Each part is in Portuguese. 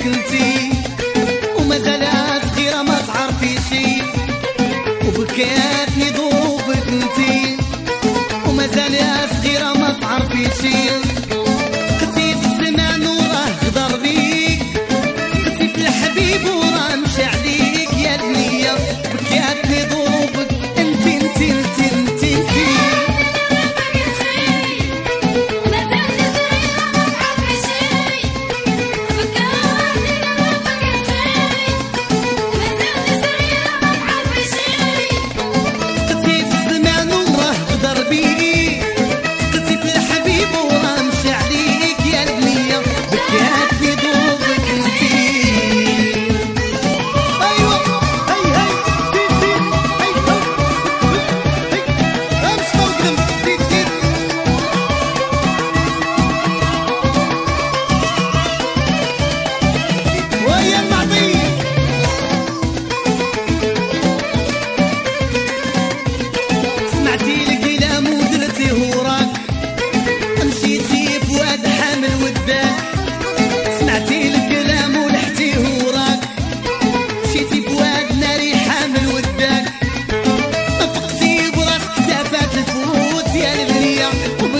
can.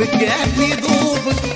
me quer, me duplica.